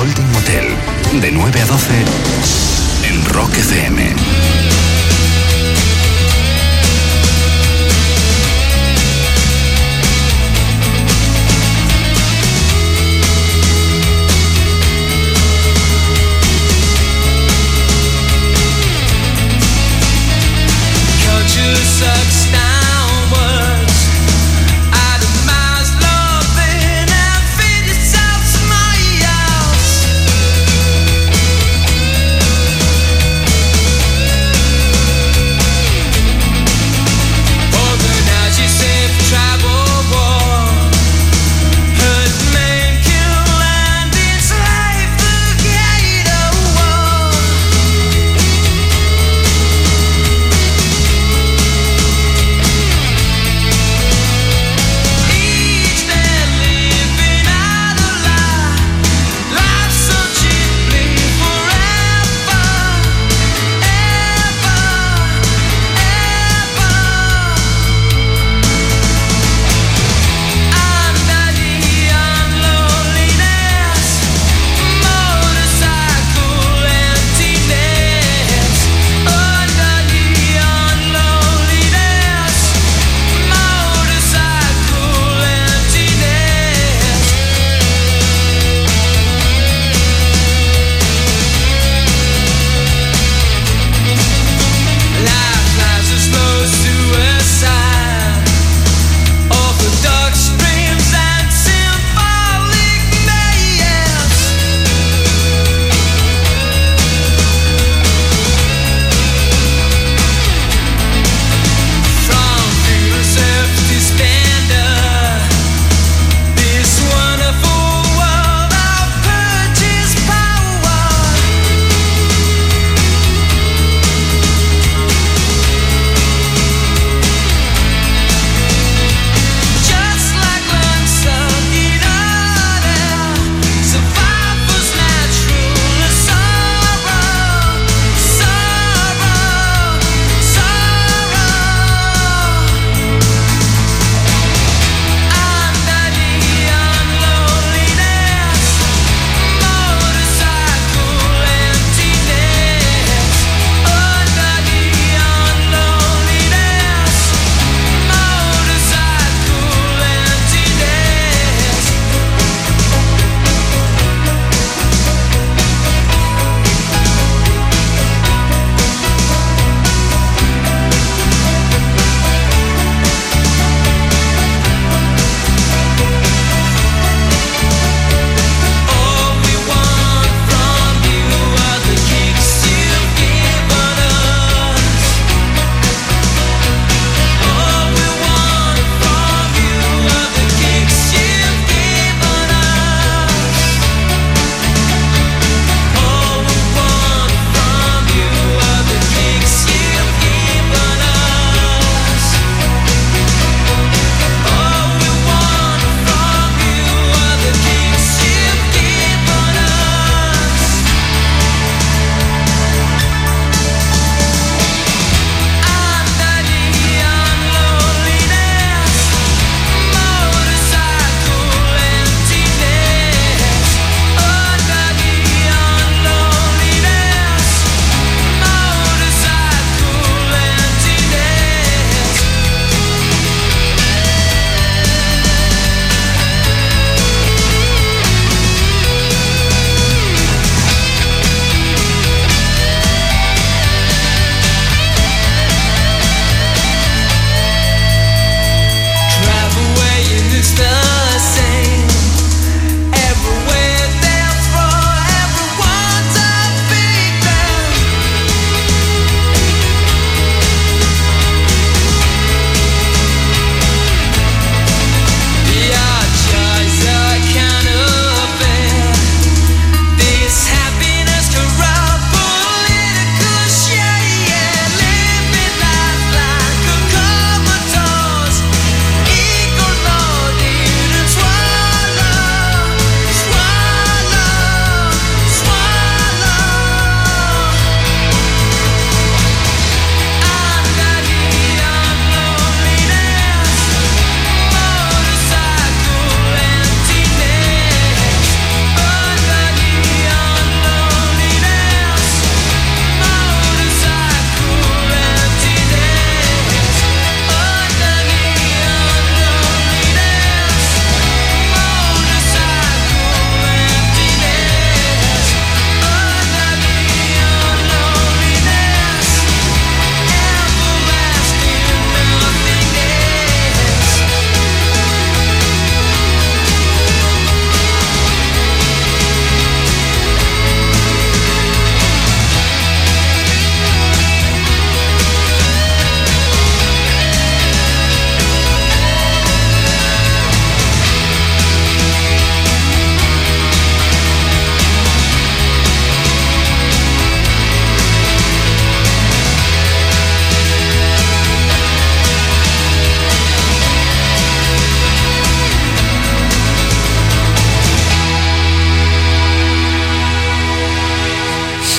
Golden Hotel, de 9 a 12 en Rock FM.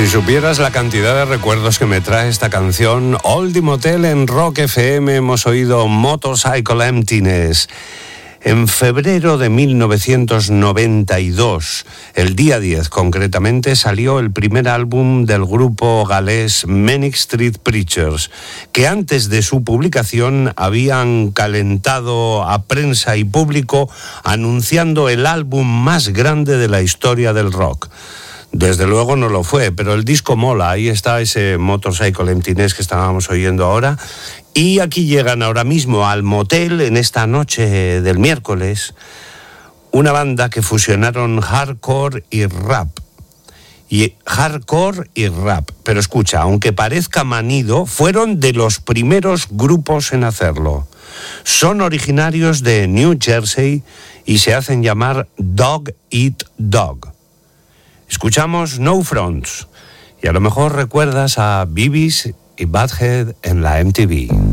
Si supieras la cantidad de recuerdos que me trae esta canción, Oldie Motel en Rock FM hemos oído Motorcycle Emptiness. En febrero de 1992, el día 10 concretamente, salió el primer álbum del grupo galés Manic Street Preachers, que antes de su publicación habían calentado a prensa y público anunciando el álbum más grande de la historia del rock. Desde luego no lo fue, pero el disco mola. Ahí está ese Motorcycle Emptiness que estábamos oyendo ahora. Y aquí llegan ahora mismo al motel en esta noche del miércoles una banda que fusionaron hardcore y rap. Y hardcore y rap. Pero escucha, aunque parezca manido, fueron de los primeros grupos en hacerlo. Son originarios de New Jersey y se hacen llamar Dog Eat Dog. Escuchamos No Fronts y a lo mejor recuerdas a Bibis y Badhead en la MTV.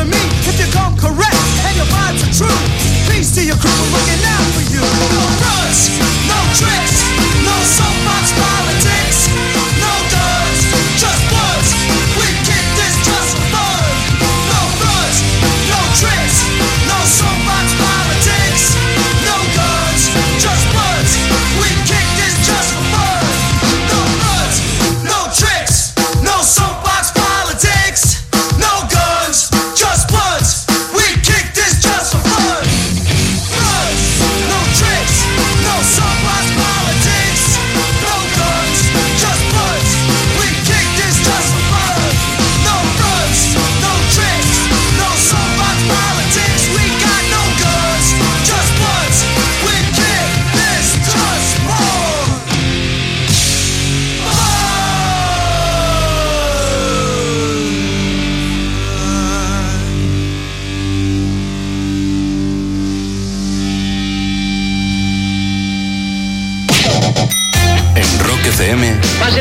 to me if you come correct.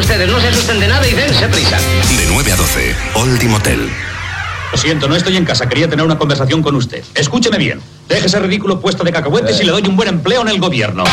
ustedes, no se asusten de nada y dense prisa. De 9 a 12, Old Motel. Lo siento, no estoy en casa, quería tener una conversación con usted. Escúcheme bien, deje ese ridículo puesto de cacahuetes y le doy un buen empleo en el gobierno.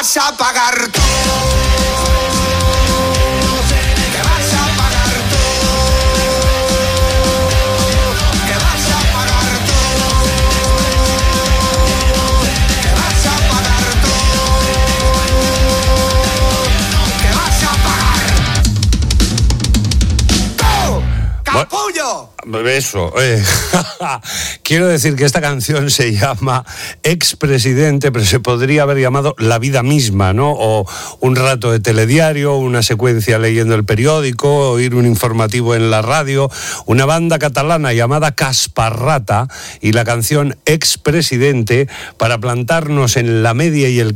vas a pagar. ¡Capullo! Eso. Eh. Quiero decir que esta canción se llama Expresidente, pero se podría haber llamado La vida misma, ¿no? O un rato de telediario, una secuencia leyendo el periódico, oír un informativo en la radio. Una banda catalana llamada Casparrata y la canción Expresidente para plantarnos en la media y el